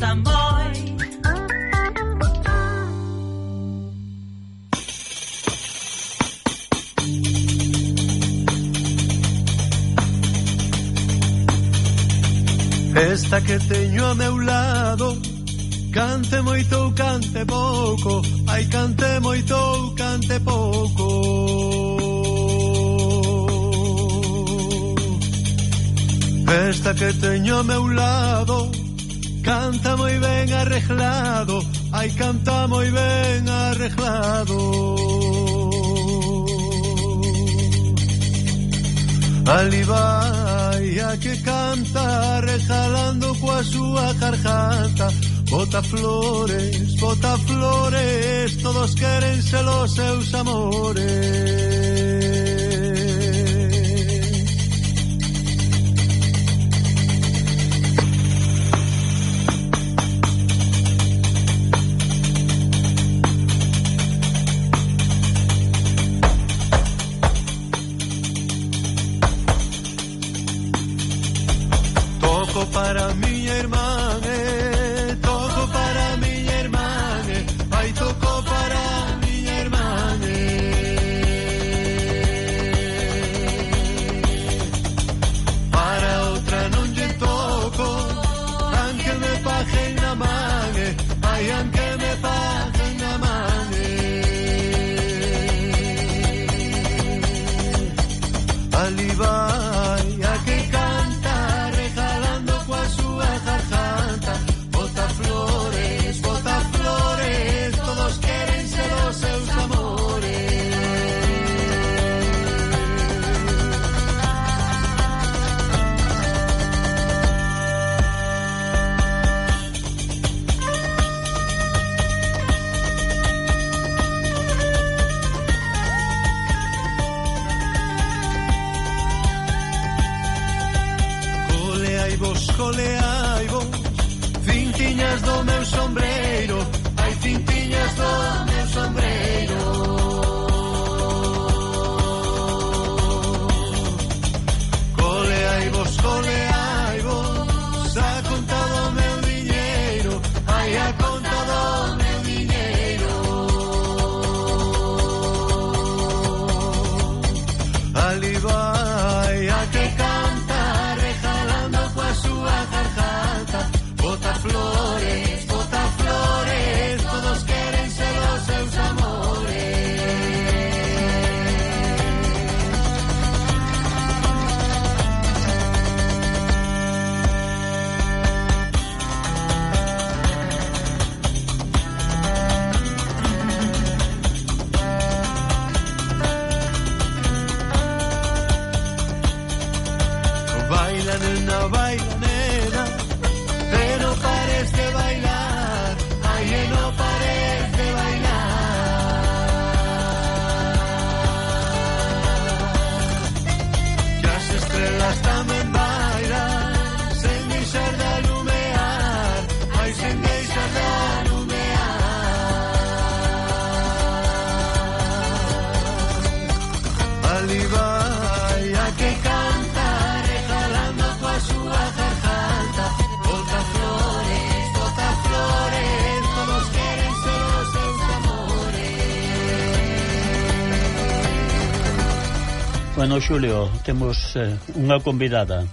Samboy. Esta que teño a meu lado Cante moito ou cante pouco Ai cante moito ou cante pouco Esta que teño a meu lado Canta moi ben arreglado, ai canta moi ben arreglado. Ali vai a que canta rejalando coa súa garganta Bota flores, bota flores, todos queren ser os seus amores Bueno, Xulio, temos eh, unha convidada.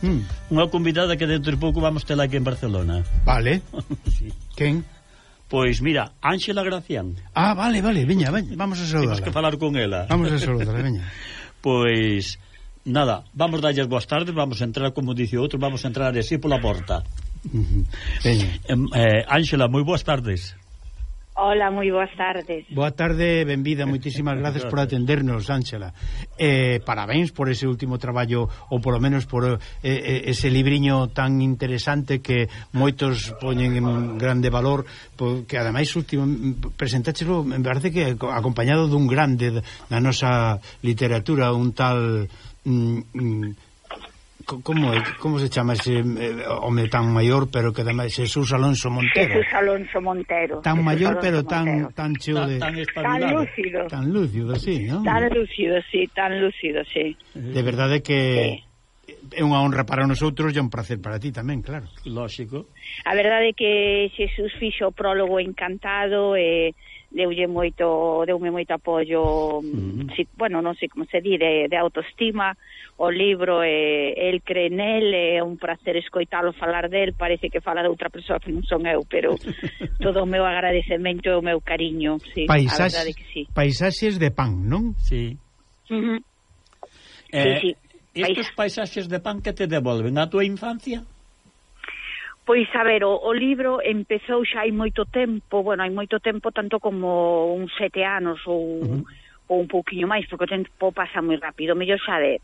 Mm. Unha convidada que dentro de pouco vamos tela aquí en Barcelona. Vale. sí. Quen? Pois mira, Ángela Gracián. Ah, vale, vale, veña, veña, vamos a saludarla. Temos que falar con ela. Vamos a saludarla, veña. pois, nada, vamos darlles boas tardes, vamos a entrar, como dice outro, vamos a entrar así pola porta. Eh, Ángela, Veña. eh, eh, moi boas tardes. Hola, moi boas tardes. Boa tarde, benvida, moitísimas gracias por atendernos, Ángela. Eh, parabéns por ese último traballo, ou polo menos por eh, eh, ese libriño tan interesante que moitos poñen en grande valor, que ademais último, presentáchelo, me parece que acompañado dun grande da nosa literatura, un tal... Mm, mm, como é, como se chama ese eh, home tan maior pero que tamén Jesús Alonso Montero. Jesús Alonso Montero. Tan Jesús maior Alonso pero tan Montero. tan cheo de tan, tan, tan lúcido. Tan lúcido, sí, ¿no? Tan lúcido, sí, tan lúcido, sí. De verdade que sí. É unha honra para nosotros e un placer para ti tamén, claro. Lógico. A verdade é que Jesús fixo o prólogo encantado e eh, deulle moito, deume moito apoio, uh -huh. si, bueno, non sei como se di, de, de autoestima, o libro é, el cree nel, é un placer escoitalo falar del, parece que fala de outra persoa que non son eu, pero todo o meu agradecemento e o meu cariño, sí, Paisax, a que sí. Paisaxes de pan, non? Sí. Uh -huh. eh, sí, sí. Estos paisaxes de pan que te devolven a tua infancia? Pois, a ver, o, o libro empezou xa hai moito tempo, bueno, hai moito tempo tanto como uns sete anos ou, uh -huh. ou un pouquiño máis, porque o tempo pasa moi rápido, mellor xa de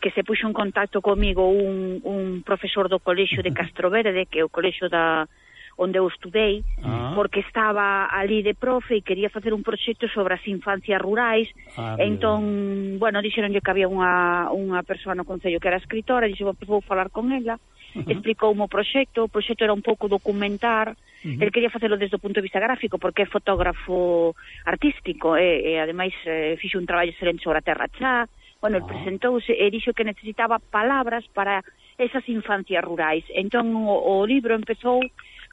que se puxo en contacto comigo un, un profesor do colexio de Castro Verde, que é o colexio da onde eu estudei, ah. porque estaba ali de profe e quería facer un proxecto sobre as infancias rurais, ah, entón, bueno, dixeronlle que había unha, unha persoa no Concello que era escritora, dixo, vou falar con ela, -huh. explicoume o proxecto, o proxecto era un pouco documentar, uh -huh. el quería facelo desde o punto de vista gráfico, porque é fotógrafo artístico, e, e ademais eh, fixo un traballo excelente sobre a Terra Chá, bueno, el presentouse e dixo que necesitaba palabras para esas infancias rurais. Entón o, o libro empezou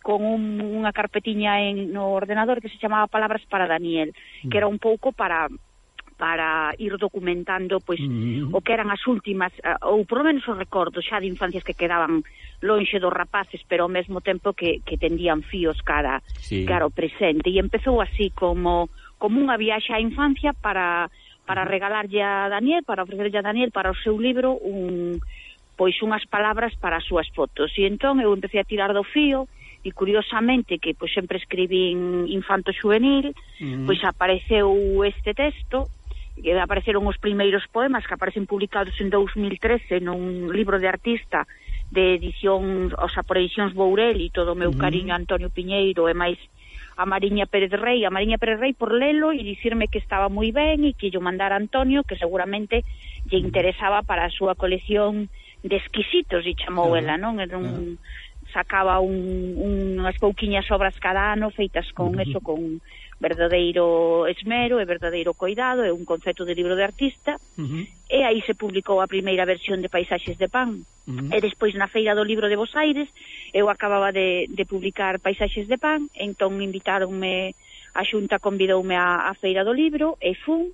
con un, unha carpetiña en, no ordenador que se chamaba Palabras para Daniel, uh -huh. que era un pouco para para ir documentando pois mm -hmm. o que eran as últimas eh, ou por lo menos os recordos xa de infancias que quedaban lonxe dos rapaces, pero ao mesmo tempo que, que tendían fíos cara, sí. cara ao presente e empezou así como como unha viaxe á infancia para para regalarlle a Daniel, para ofrecerlle a Daniel para o seu libro un pois unhas palabras para as súas fotos. E entón eu empecé a tirar do fío e curiosamente que pois sempre escribín infanto juvenil, mm. pois apareceu este texto e apareceron os primeiros poemas que aparecen publicados en 2013 nun libro de artista de edición, o sea, por edicións Bourel e todo o meu cariño a Antonio Piñeiro e máis a Mariña Pérez Rey, a Mariña Pérez Rey por lelo e dicirme que estaba moi ben e que yo mandara a Antonio, que seguramente lle interesaba para a súa colección de exquisitos, e chamou ela, non? Era un, sacaba un, unhas pouquiñas obras cada ano feitas con eso, con verdadeiro esmero e verdadeiro coidado, é un concepto de libro de artista, uh -huh. e aí se publicou a primeira versión de Paisaxes de Pan. Uh -huh. E despois na Feira do Libro de Bos Aires, eu acababa de, de publicar Paisaxes de Pan, entón invitaronme, a Xunta convidoume a, a Feira do Libro, e fun,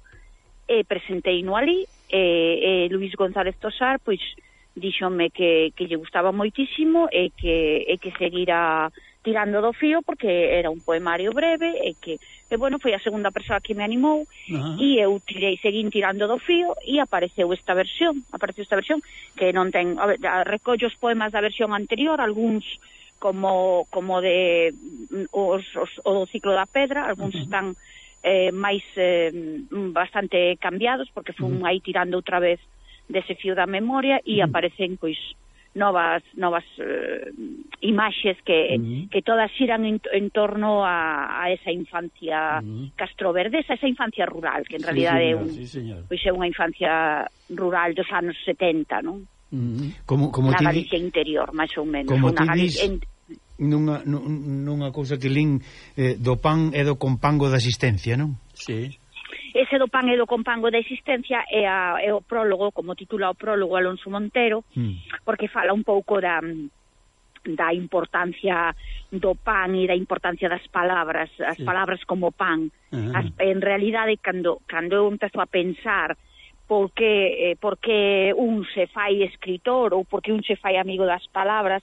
e presentei no ali, e, e Luís González Tosar, pois, díxome que, que lle gustaba moitísimo e que, e que seguira tirando do fío porque era un poemario breve e que, e bueno, foi a segunda persoa que me animou uh -huh. e eu tirei, seguín tirando do fío e apareceu esta versión, apareceu esta versión que non ten, a, a, recollo os poemas da versión anterior, algúns como como de os, os, o do ciclo da pedra, algúns uh -huh. están eh, máis eh, bastante cambiados porque fun uh -huh. aí tirando outra vez dese fío da memoria e uh -huh. aparecen pois novas novas eh, imaxes que, uh -huh. que todas xiran en, en torno a, a esa infancia uh -huh. castroverdesa, esa infancia rural, que en sí, realidad señor, é un, sí, pois é unha infancia rural dos anos 70, non? Uh -huh. Como, como na Galicia di... interior, máis ou menos. Como unha Galicia... En... Nunha, nunha cousa que lín eh, do pan e do compango da asistencia, non? Sí ese do pan e do compango da existencia é, a, é o prólogo, como titula o prólogo Alonso Montero, mm. porque fala un pouco da da importancia do pan e da importancia das palabras, as sí. palabras como pan. Uh -huh. as, en realidade, cando, cando eu empezo a pensar porque, eh, porque un se fai escritor ou porque un se fai amigo das palabras,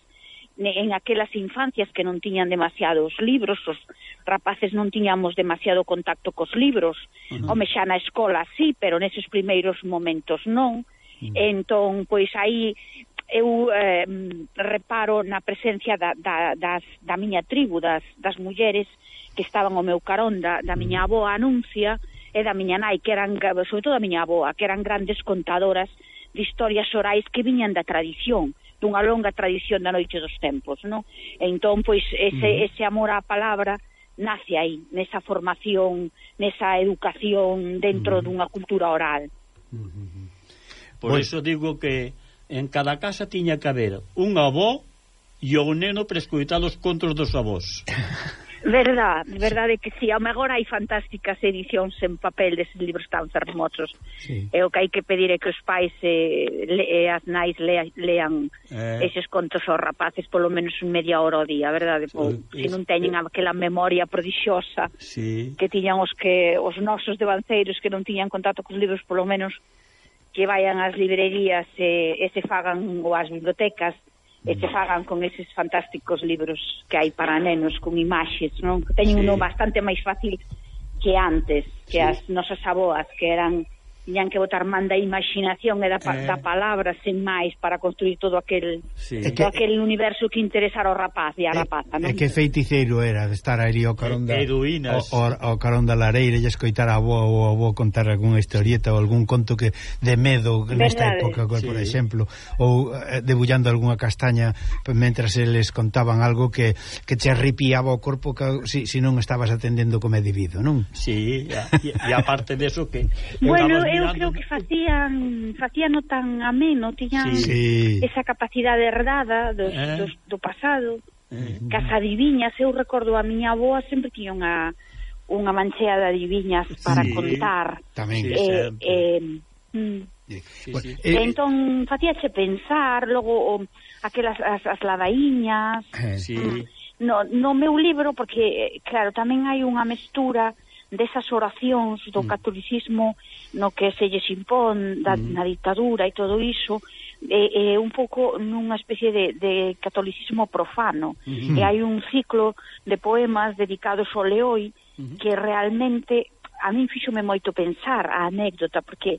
en aquelas infancias que non tiñan demasiados libros, os rapaces non tiñamos demasiado contacto cos libros, uh -huh. home xa na escola sí, pero neses primeiros momentos non, uh -huh. entón, pois aí eu eh, reparo na presencia da, da, das, da miña tribu, das, das mulleres que estaban ao meu carón, da, da miña mm. aboa Anuncia e da miña nai, que eran, sobre todo da miña aboa, que eran grandes contadoras de historias orais que viñan da tradición, dunha longa tradición da noite dos tempos, non? E entón, pois, ese, uh -huh. ese amor á palabra nace aí, nesa formación, nesa educación dentro uh -huh. dunha cultura oral. Uh -huh. Por bueno. iso digo que en cada casa tiña que haber un avó e o neno para escoitar os contos dos avós. Verdad, verdade que sí, ao mellor hai fantásticas edicións en papel deses libros tan fermosos. Sí. E o que hai que pedir é que os pais eh, le, e as nais lea, lean eh... eses contos aos rapaces polo menos media hora ao día, verdade? Po, sí, se non teñen aquela memoria prodixiosa sí. que tiñan os que os nosos devanceiros que non tiñan contacto cos libros polo menos que vayan ás librerías e, e se fagan ou ás bibliotecas e que fagan con eses fantásticos libros que hai para nenos con imaxes, non? Que teñen sí. uno bastante máis fácil que antes, que sí. as nosas aboas que eran tiñan que botar man da imaginación e da, eh. da palabra sen máis para construir todo aquel sí. todo que, aquel universo que interesara ao rapaz e a rapaza, non? É que feiticeiro era de estar ali ao carón da Heroínas. O, o, o carón da lareira e escoitar a avó ou avó contar algunha historieta ou algún conto que de medo nesta época, sí. por exemplo, ou eh, debullando algunha castaña mentras eles contaban algo que, que te arripiaba o corpo que, si, si non estabas atendendo como é debido, non? Sí, e aparte de eso que bueno, eu creo que facían facían tan ameno, tiñan sí. esa capacidade herdada dos, eh? do, do pasado. Eh. Que as adiviñas, eu recordo a miña avoa sempre tiña unha unha manchea de adiviñas para sí, contar. Tamén, eh, eh, mm, Sí, sí, bueno, sí. Eh, eh, entón facíache pensar logo o, aquelas as, as ladaíñas eh, sí. Mm. no, no meu libro porque claro, tamén hai unha mestura desas oracións do mm. catolicismo mm no que se lles impón da, mm. na dictadura e todo iso é, é un pouco nunha especie de, de catolicismo profano mm -hmm. e hai un ciclo de poemas dedicados ao Leoi mm -hmm. que realmente a min fixome moito pensar a anécdota porque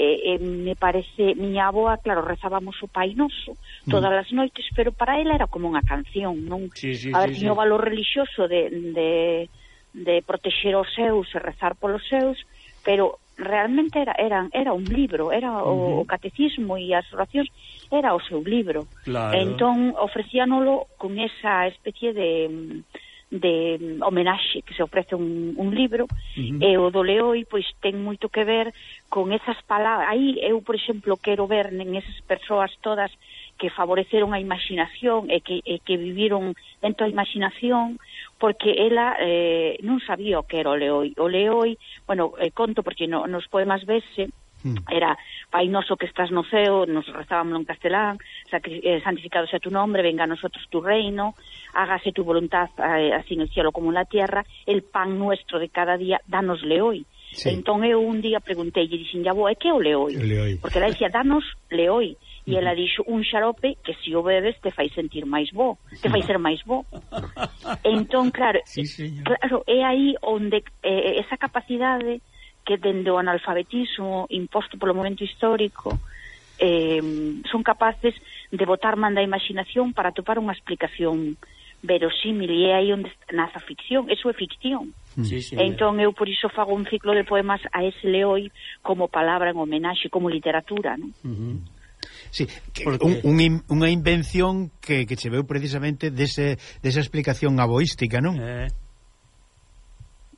eh, eh, me parece, miña aboa, claro, rezábamos o Pai Noso todas mm. as noites, pero para ela era como unha canción, non? Sí, sí, a ver, sí, tiño sí. o valor religioso de, de, de protexer os seus e rezar polos seus, pero realmente era eran era un libro, era o, uh -huh. o catecismo e as oracións era o seu libro. Claro. Entón ofrecíanolo con esa especie de de homenaxe que se ofrece un, un libro uh -huh. e o do Leoi pois ten moito que ver con esas palabras aí eu por exemplo quero ver en esas persoas todas que favoreceron a imaginación e que, e que viviron dentro da imaginación porque ela eh, non sabía o que era o leoi. O leoi, bueno, eh, conto porque no, nos poemas vese hmm. era Pai noso que estás no ceo, nos rezábamos en castelán, sacri, eh, santificado sea tu nombre, venga a nosotros tu reino, hágase tu voluntad eh, así en el cielo como en la tierra, el pan nuestro de cada día, danosle hoy. Sí. Entón eu un día preguntei e dixen, "Ya vou, é que o leoi?" Porque ela dicía, "Danos leoi." E ela dixo un xarope que se o bebes te fai sentir máis bo, te fai ser máis bo. Entón, claro, sí, señor. claro, é aí onde eh, eh esa capacidade que dende o analfabetismo imposto polo momento histórico eh, son capaces de botar man da imaginación para topar unha explicación verosímil e é aí onde nace a ficción, eso é ficción. Mm. Sí, sí, entón eu por iso fago un ciclo de poemas a ese leoi como palabra en homenaxe, como literatura, non? Uh -huh. Sí, Porque... un, un, unha invención que, que se veu precisamente dese, desa explicación aboística, non? Eh...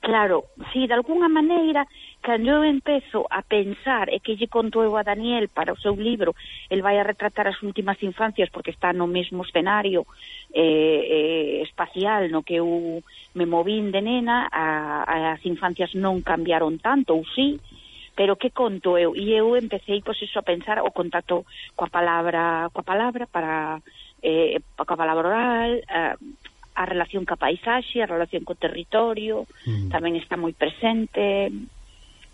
Claro, si, sí, de alguna maneira, cando eu empezo a pensar e que lle conto eu a Daniel para o seu libro, el vai a retratar as últimas infancias porque está no mesmo escenario eh, eh, espacial no que eu me movín de nena, a, a, as infancias non cambiaron tanto, ou sí, si, pero que conto eu? E eu empecé pois iso a pensar o contacto coa palabra, coa palabra para eh coa palabra oral, eh, a relación ca paisaxe, a relación co territorio, mm. tamén está moi presente,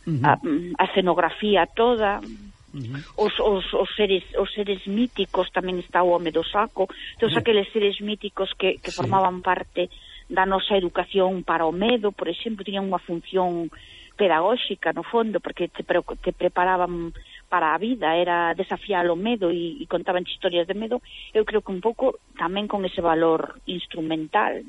uh -huh. a, a escenografía toda, uh -huh. os, os, os, seres, os seres míticos, tamén está o home do saco, todos uh -huh. aqueles seres míticos que, que sí. formaban parte da nosa educación para o medo, por exemplo, tiñan unha función pedagóxica no fondo, porque te, pre te preparaban para a vida, era desafiar o medo e, e contaban historias de medo, eu creo que un pouco tamén con ese valor instrumental.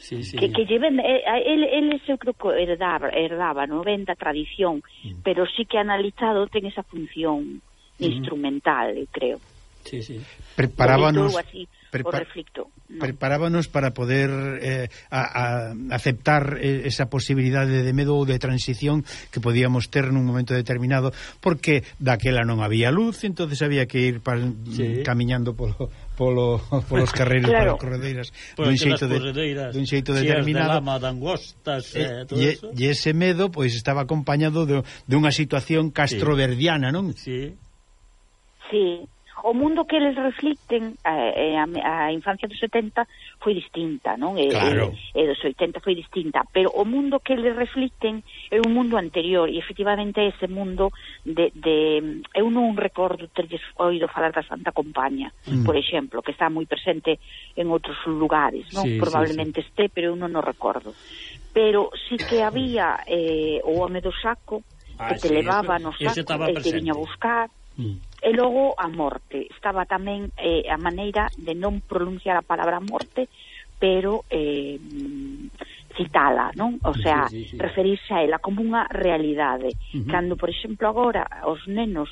Sí, sí. Que, que lleven, eh, el, el eu creo que herdaba, herdaba no? ven da tradición, mm. pero sí que analizado ten esa función mm. instrumental, eu creo. Sí, sí. Preparábanos... Así, Prepa o reflicto. No. Preparábanos para poder eh, a, a aceptar eh, esa posibilidade de medo ou de transición que podíamos ter nun momento determinado, porque daquela non había luz, entonces había que ir pa, sí. camiñando polo, polo, polos carreiros claro. polas corredeiras pois dun xeito, de, dun xeito determinado de lama, de angostas, eh, eh, todo e, eso. e ese medo pois estaba acompañado de, de unha situación castroverdiana, non? Sí. Sí o mundo que eles reflicten a, eh, a, a infancia dos 70 foi distinta, non? E, claro. e, e dos 80 foi distinta, pero o mundo que eles reflicten é un mundo anterior e efectivamente ese mundo de, de eu non recordo terlles oído falar da Santa Compaña, mm. por exemplo, que está moi presente en outros lugares, non? Sí, Probablemente sí, sí. este, pero eu non o recordo. Pero sí que había eh, o home do saco ah, que te sí, levaba ese, no saco e te viña a buscar Mm. E logo a morte. Estaba tamén eh, a maneira de non pronunciar a palabra morte, pero eh, citala, non? O sea, sí, sí, sí. referirse a ela como unha realidade. Uh -huh. Cando, por exemplo, agora os nenos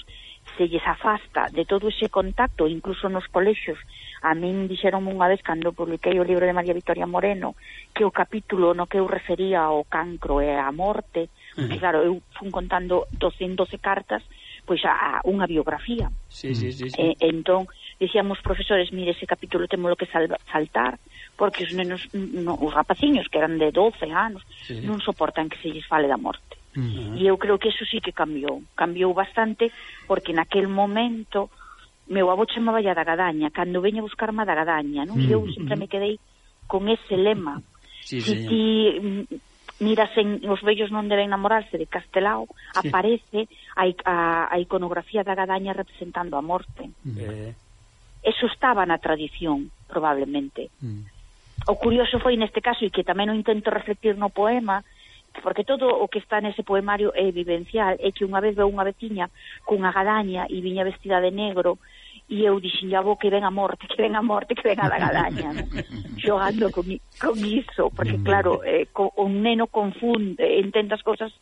se lles afasta de todo ese contacto, incluso nos colexios, a min dixeron unha vez cando publiquei o libro de María Victoria Moreno que o capítulo no que eu refería ao cancro e a morte, uh -huh. porque claro, eu fun contando 212 cartas pois a, a unha biografía. Sí, sí, sí, sí. E, entón, dicíamos profesores, mire, ese capítulo temos lo que sal, saltar, porque os nenos, no, os rapaciños que eran de 12 anos, sí. non soportan que se lles fale da morte. Uh -huh. E eu creo que eso sí que cambiou, cambiou bastante, porque naquel momento meu avó chamaba ya da Gadaña, cando veña a buscarme a da Gadaña, non? Uh -huh. E eu sempre me quedei con ese lema. Sí, si ti mira sen os vellos non deben namorarse de Castelao, sí. aparece a, a, a iconografía da gadaña representando a morte. Mm. Eh. Eso estaba na tradición, probablemente. Mm. O curioso foi neste caso, e que tamén o intento reflectir no poema, porque todo o que está nese poemario é vivencial, é que unha vez veu unha veciña cunha gadaña e viña vestida de negro, e eu dixiñavo que ven a morte, que ven a morte, que ven a lagadaña, non? xogando con, con iso, porque mm. claro, eh, co, un neno confunde, entende as cosas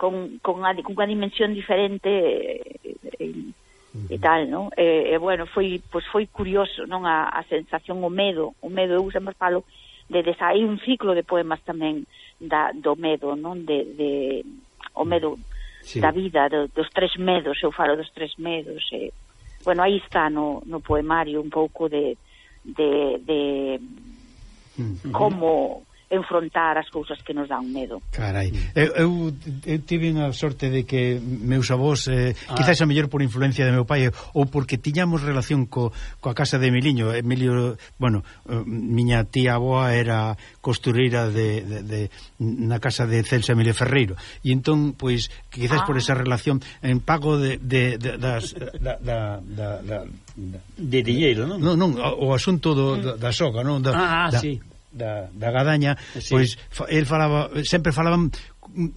con, con, a, con unha dimensión diferente eh, eh, e tal, non? E, e bueno, foi pois foi curioso, non a, a sensación o medo, o medo eu sempre falo de desa hai un ciclo de poemas tamén da do medo, non? De, de o medo sí. da vida, do, dos tres medos, eu falo dos tres medos e eh bueno, aí está no, no poemario un pouco de, de, de como enfrontar as cousas que nos dan medo. Carai, eu, eu, eu tive a sorte de que meus avós, eh, ah. quizás a mellor por influencia de meu pai, eh, ou porque tiñamos relación co, coa casa de Emiliño. Emilio, bueno, eh, miña tía aboa era costureira de, de, de, na casa de Celsa Emilio Ferreiro. E entón, pois, quizás ah. por esa relación, en pago de, de, de das, da, da, da, da, de dinheiro, non? Non, non, o, o asunto do, mm. da, da soga, non? Da, ah, ah da, sí da, da Gadaña, sí. pois fa, el falaba, sempre falaban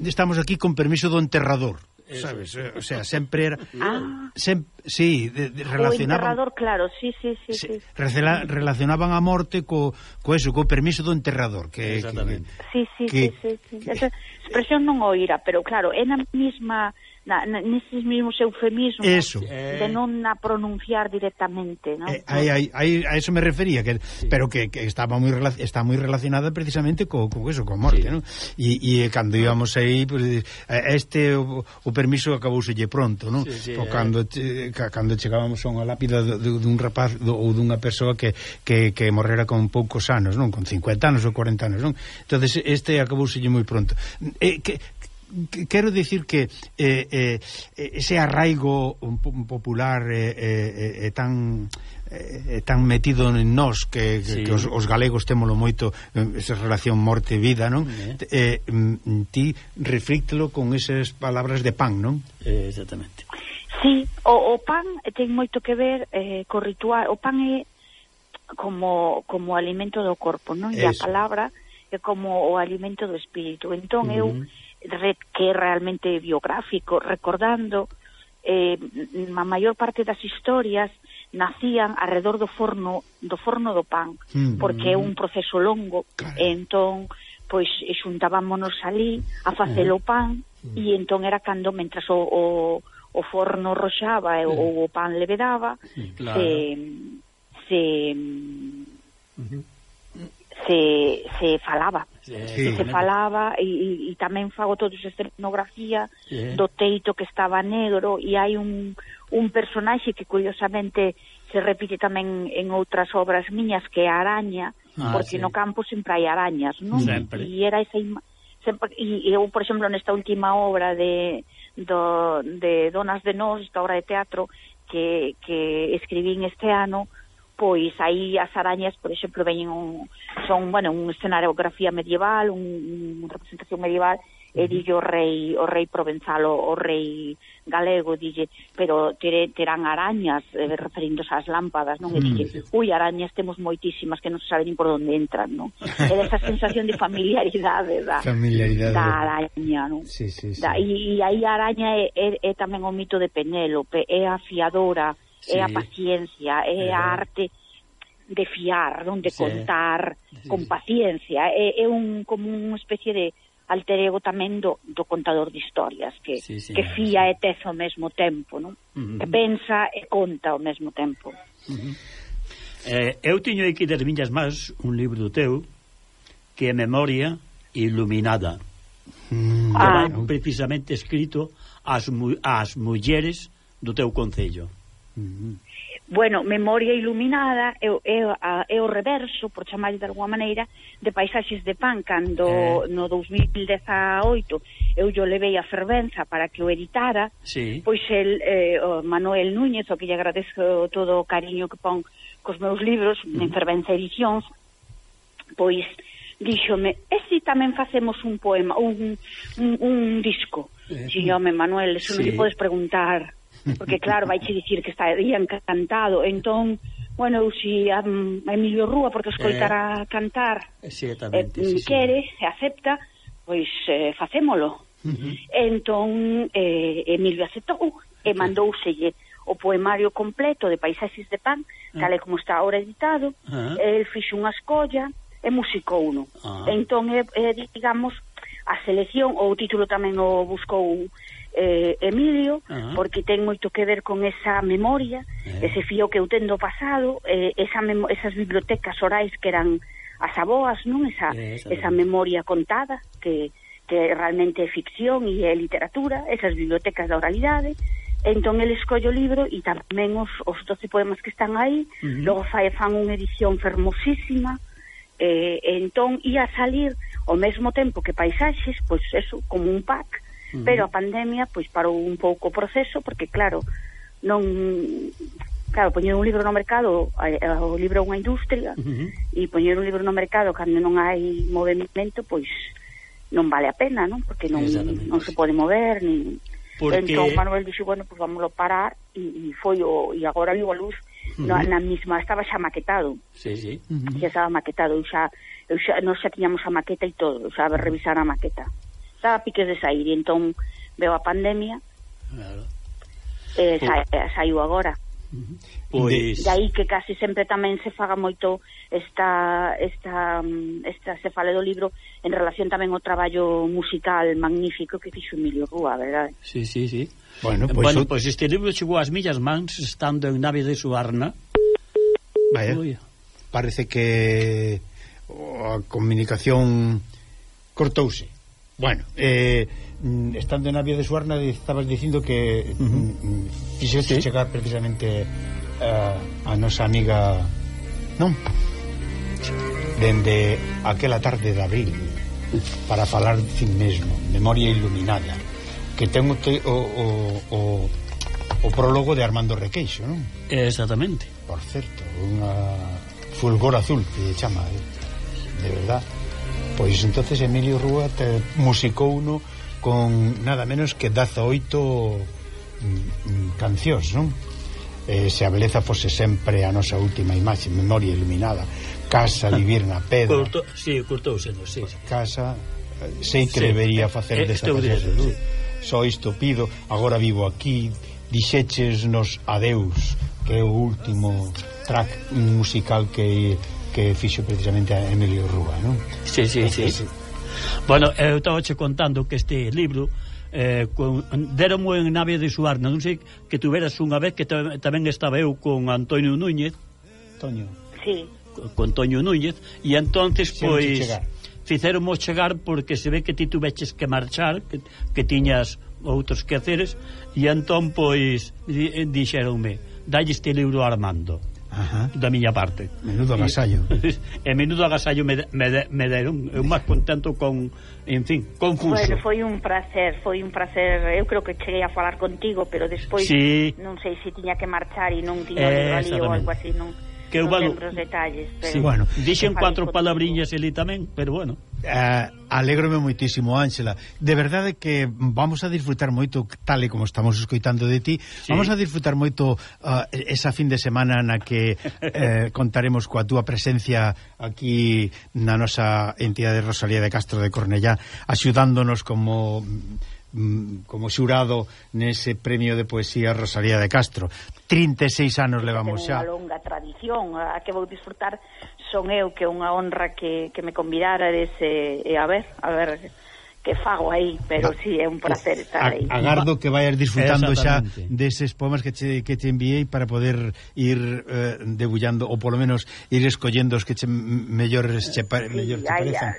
estamos aquí con permiso do enterrador. Eso. sabes, eh, o sea, sempre era ah. sem, sí, de, de, relacionaban o enterrador, claro, sí, sí, sí, sí, sí. Recela, relacionaban a morte co, co eso, co permiso do enterrador, que Exactamente. Que, sí, sí, que, sí, sí, sí. Que, Esa expresión non oíra, pero claro, é na mesma na, na, neses mesmos eufemismos eso. de non na pronunciar directamente, ¿no? Eh, aí, aí, aí, a eso me refería, que sí. pero que, que estaba moi está moi relacionada precisamente co, co eso, co morte, sí. ¿no? E e cando ah. íbamos aí, pues, eh, este o, o permiso acabouselle pronto, ¿no? Sí, sí, o eh. cando eh. cando chegábamos a unha lápida dun rapaz do, ou dunha persoa que, que, que morrera con poucos anos, non? Con 50 anos ou 40 anos, non? Entonces este acabouselle moi pronto. Eh, que quero dicir que eh, eh, eh ese arraigo popular eh, eh, eh, eh tan eh, tan metido en nós que, sí. que os, os galegos témolo moito esa relación morte-vida, non? Eh. Eh, ti reflíctelo con esas palabras de pan, non? Eh, exactamente. Sí, o, o pan ten moito que ver eh, co ritual, o pan é como como alimento do corpo, non? E Eso. a palabra é como o alimento do espírito. Entón uh -huh. eu que é realmente biográfico, recordando eh, a maior parte das historias nacían alrededor do forno do forno do pan, mm -hmm. porque é un proceso longo, claro. e entón pois xuntábamonos ali a facer o mm-hmm. pan, mm -hmm. e entón era cando mentras o, o, o forno roxaba e mm -hmm. ou o pan levedaba, mm-hmm. claro. se se mm-hmm se, se falaba sí, se falaba e, e tamén fago toda esa etnografía sí. do teito que estaba negro e hai un, un personaxe que curiosamente se repite tamén en outras obras miñas que é a araña ah, porque sí. no campo sempre hai arañas non? Sempre. e era esa ima sempre, e eu, por exemplo, nesta última obra de, do, de Donas de Nos, esta obra de teatro que, que escribín este ano, pois aí as arañas, por exemplo, veñen un, son, bueno, un escenariografía medieval, un, un representación medieval, e dille o rei, o rei provenzal, o, o rei galego, dille, pero tere, terán arañas, eh, referindose ás lámpadas, non? E dille, ui, arañas temos moitísimas que non se sabe nin por onde entran, non? É esa sensación de familiaridade da, familiaridade. da araña, non? Sí, sí, sí. Da, e, e aí a araña é, é, é tamén o mito de Penélope, é afiadora, sí. é a paciencia, é a arte de fiar, non de sí. contar sí. con paciencia, é, é un como unha especie de alter ego tamén do, do contador de historias que, sí, sí, que fía sí. e tez ao mesmo tempo non? Uh -huh. que pensa e conta ao mesmo tempo uh -huh. eh, eu tiño aquí das miñas más un libro teu que é Memoria Iluminada mm, ah. que vai precisamente escrito ás, mu ás mulleres do teu concello Bueno, memoria iluminada é, é, é o reverso, por chamarlle de alguma maneira, de paisaxes de pan, cando eh. no 2018 eu yo levei a fervenza para que o editara, sí. pois el, eh, o Manuel Núñez, o que lle agradezco todo o cariño que pon cos meus libros, uh -huh. en fervenza edicións, pois díxome, e si tamén facemos un poema, un, un, un disco? Eh. Dixome, Manuel, se non sí. podes preguntar porque claro, vai che dicir que estaría encantado, entón bueno, eu si a a Emilio Rúa porque escoitara eh, cantar exactamente, eh, sí, mm, quere, se acepta pois eh, facémolo uh -huh. entón eh, Emilio aceptou e mandouselle o poemario completo de Paisaxes de Pan, ah. tal e como está ahora editado, ah. el fixe unha escolla e musicou uno. Ah. Entón, é, é, digamos, a selección, ou o título tamén o buscou eh, Emilio, uh porque ten moito que ver con esa memoria, eh. ese fío que eu tendo pasado, eh, esa esas bibliotecas orais que eran as aboas, non? Esa, eh, esa, esa memoria contada que, que realmente é ficción e é literatura, esas bibliotecas da oralidade, entón el escolle o libro e tamén os, os 12 poemas que están aí, logo fai, fan unha edición fermosísima, eh, entón ia salir ao mesmo tempo que paisaxes, pois eso, como un pack, pero a pandemia pois parou un pouco o proceso porque claro, non claro, poñer un libro no mercado, o libro é unha industria uh -huh. e poñer un libro no mercado cando non hai movimento, pois non vale a pena, non? Porque non non se pode mover ni Porque... Entón Manuel dixo, bueno, pois, pues pues vámoslo parar e, e foi o e agora vivo a luz uh -huh. na, na mesma estaba xa maquetado. Sí, sí. Uh -huh. Xa estaba maquetado, eu xa eu xa, nós xa tiñamos a maqueta e todo, xa revisar a maqueta estaba a piques de sair e entón veo a pandemia claro. eh, sa, saiu agora Pois... De aí que casi sempre tamén se faga moito esta, esta, mm, esta se fale do libro en relación tamén ao traballo musical magnífico que fixo Emilio Rúa, verdade? Sí, sí, sí. Bueno, pois bueno, pois este libro chegou ás millas mans estando en nave de Suarna. Vaya, parece que a comunicación cortouse. Bueno, eh, mm, estando na vía de Suarna estabas dicindo que uh -huh. Mm, mm, fixeste sí. chegar precisamente uh, a nosa amiga non? dende aquela tarde de abril para falar de si mesmo Memoria Iluminada que ten o, te, o, o, o, o prólogo de Armando Requeixo non? Exactamente Por certo, unha fulgor azul que chama, eh? de verdad Pois entonces Emilio Rúa te musicou uno con nada menos que 18 mm, mm, cancións, non? Eh, se a beleza fose sempre a nosa última imaxe, memoria iluminada, casa, vivir na pedra. Curto, sí, curtouse, no, sí, sí. Casa, eh, sei que sí, debería eh, facer eh, desta de luz. Só isto pido, agora vivo aquí, dixeches nos adeus, que é o último track musical que que fixo precisamente a Emilio Rúa, non? Sí, sí, sí. sí. Bueno, eu estaba che contando que este libro eh, con, deronmo en nave de Suarna non sei que tuveras unha vez que tamén estaba eu con Antonio Núñez Toño. sí. con Toño Núñez e entonces pois fixeromos chegar porque se ve que ti tuveches que marchar que, que tiñas outros quehaceres e entón pois eh, dixeronme dalle este libro a Armando Ajá. da miña parte. Menudo agasallo. E, e menudo agasallo me, me, me deron. Eu máis contento con, en fin, confuso. Bueno, foi un placer, foi un placer. Eu creo que cheguei a falar contigo, pero despois sí. non sei se si tiña que marchar e non tiña eh, ali ou algo así, non. Que eu non valo... os detalles, pero... Sí, bueno, dixen cató cató cató cuatro palabriñas ali tamén, pero bueno. Eh, alégrome moitísimo, Ángela. De verdade que vamos a disfrutar moito, tal e como estamos escoitando de ti, sí. vamos a disfrutar moito uh, esa fin de semana na que eh, contaremos coa túa presencia aquí na nosa entidade Rosalía de Castro de Cornellá, axudándonos como mm, como xurado nese premio de poesía Rosalía de Castro. 36 anos levamos xa. Unha longa tradición, a que vou disfrutar son eu que é unha honra que, que me convidara e, e a ver, a ver que fago aí, pero si sí, é un placer estar aí. Agardo que vayas disfrutando xa deses poemas que che, que te enviei para poder ir eh, debullando ou polo menos ir escollendo os que che mellores che, sí, mellor te ai, parezan.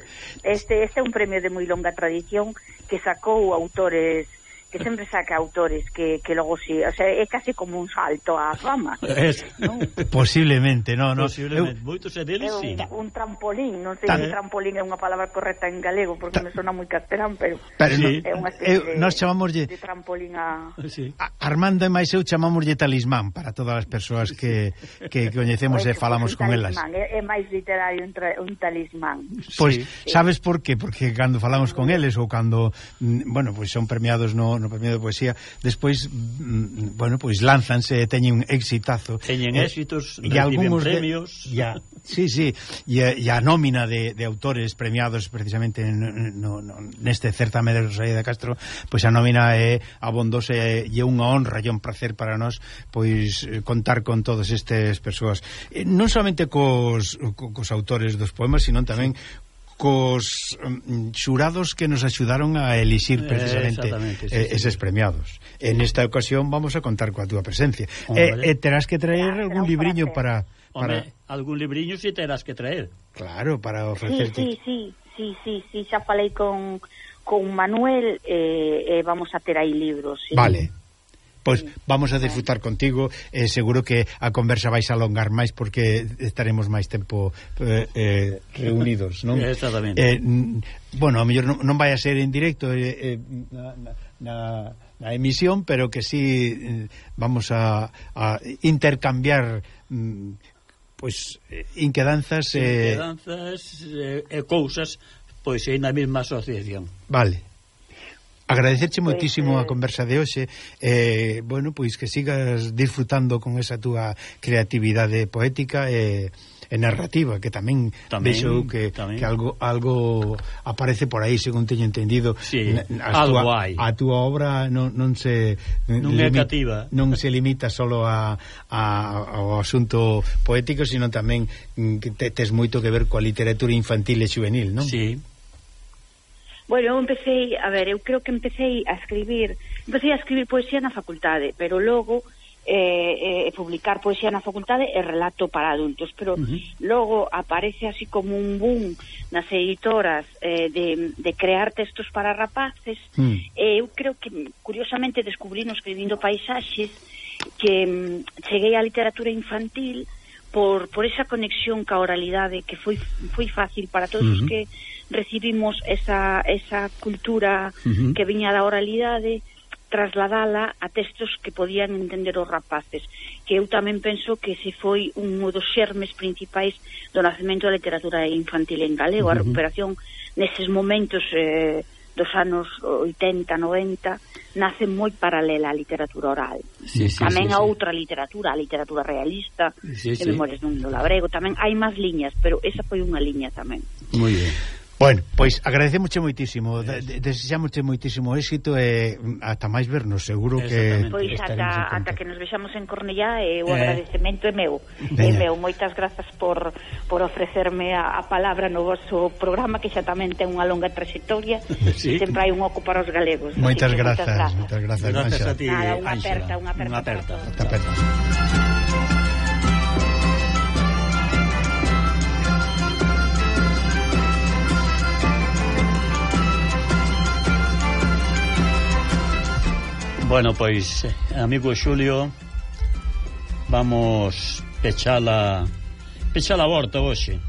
Este, este é un premio de moi longa tradición que sacou autores que sempre saca autores que, que logo si, o sea, é case como un salto á fama. Es, non? Posiblemente, no, no. Posiblemente, eu, moitos é deles, sí. Un, un trampolín, non sei se trampolín é unha palabra correcta en galego, porque Ta me sona moi castelán, pero, pero sí. é unha especie eu, nós chamámoslle de trampolín a... Sí. a Armando e máis eu chamámoslle talismán para todas as persoas que, que coñecemos pois e falamos con elas. É, é máis literario un, tra, un talismán. Pois, pues, sí. sabes por qué? Porque cando falamos con mm. eles ou cando, mm, bueno, pois pues son premiados no, no premio de poesía, despois mm, bueno, pois lánzanse e teñen un exitazo. Teñen eh, éxitos, e algúns premios. De, ya, sí, sí, e, e eh, a nómina de, de autores premiados precisamente en, no, no, neste certame de Rosalía de Castro, pois a nómina eh, é abondosa e eh, é unha honra e un placer para nós pois contar con todas estas persoas. Eh, non somente cos, cos autores dos poemas, sino tamén sí cos mm, xurados que nos axudaron a elixir eh, precisamente eh, sí, eh, eses premiados. En esta ocasión vamos a contar coa túa presencia. E, eh, eh, terás que traer algún libriño para... para... Home, algún libriño si terás que traer. Claro, para ofrecerte... Sí, sí, sí, sí, sí, sí xa falei con, con Manuel e eh, eh, vamos a ter aí libros. Sí. Vale, Pois pues vamos a disfrutar contigo. Eh, Seguro que a conversa vais a alongar máis Porque estaremos máis tempo eh, eh, reunidos non? Exactamente. Eh, Bueno, a mellor non, non vai a ser en directo eh, eh, na, na, na emisión Pero que sí eh, vamos a, a intercambiar mm, Pois pues, inquedanzas, inquedanzas eh... Inquedanzas eh, e cousas Pois é na mesma asociación. Vale. Agradecerche moitísimo a conversa de hoxe eh, Bueno, pois que sigas disfrutando con esa túa creatividade poética e eh, e narrativa que tamén, tamén vexo que, tamén. que algo algo aparece por aí según teño entendido sí, a, algo tua, hai. a túa obra non, non se non, limi, é cativa. non se limita solo a, a, ao asunto poético sino tamén mm, que te, tes moito que ver coa literatura infantil e juvenil non? Sí, Bueno, eu empecé, a ver, eu creo que empecé a escribir, empecé a escribir poesía na facultade, pero logo eh, eh, publicar poesía na facultade e relato para adultos, pero uh -huh. logo aparece así como un boom nas editoras eh, de, de crear textos para rapaces uh -huh. e eu creo que curiosamente descubrí no escribindo paisaxes que mm, cheguei á literatura infantil por, por esa conexión ca oralidade que foi, foi fácil para todos uh -huh. os que recibimos esa, esa cultura uh -huh. que viña da oralidade trasladala a textos que podían entender os rapaces que eu tamén penso que se foi un dos xermes principais do nacemento da literatura infantil en galego uh -huh. a recuperación neses momentos eh, dos anos 80, 90 nace moi paralela á literatura oral. Sí, sí, tamén sí, a outra literatura a literatura realista sí, de sí. Memorias dun do Labrego tamén hai máis liñas, pero esa foi unha liña tamén. Moi ben. Bueno, pois agradecemosche moitísimo, de, moitísimo éxito e mm, ata máis vernos, seguro que Pois ata, ata que nos vexamos en Cornellá e o eh, agradecemento é meu. Veña. É meu, moitas grazas por, por ofrecerme a, a palabra no vosso programa que xa tamén ten unha longa trayectoria sí. e sempre hai un oco para os galegos. Moitas grazas, moitas grazas, moitas grazas. Gracias Manxa. a ti, Nada, unha aperta, unha aperta. Unha aperta. Ata aperta. Bueno, pois, amigo Xulio, vamos pechala pechala aborto hoxe.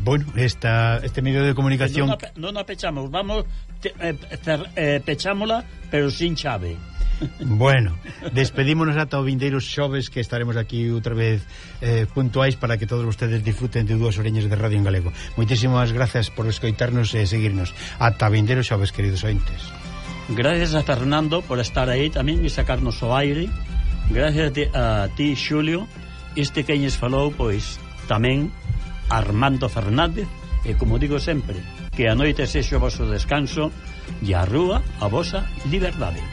Bueno, esta, este medio de comunicación... Non a, non a pechamos, vamos, te, eh, eh, pechámola, pero sin chave. Bueno, despedímonos ata o vindeiros xoves que estaremos aquí outra vez eh, puntuais para que todos vostedes disfruten de dúas oreñas de radio en galego. Moitísimas grazas por escoitarnos e seguirnos. Ata vindeiros xoves, queridos ointes. Gracias a Fernando por estar aí tamén e sacarnos o aire. Gracias a ti, Xulio. Este queñes falou, pois, tamén Armando Fernández. E como digo sempre, que a noite sexo o vosso descanso e a rúa a vosa liberdade.